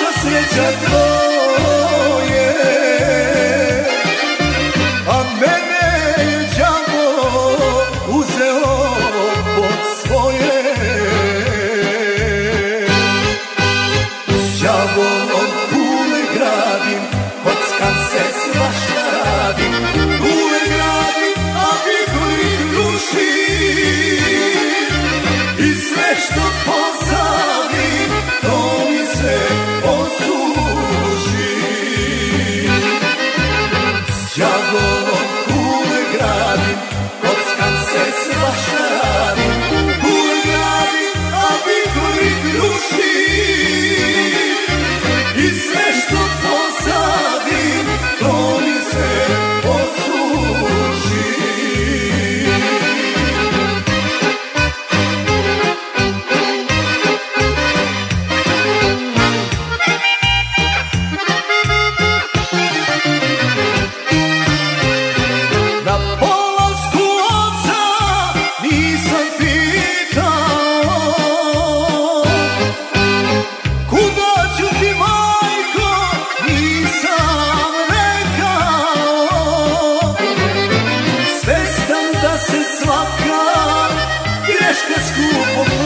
naša sreća tvoje. A mene je džavo uzeo pod svoje. Džavo acho que é.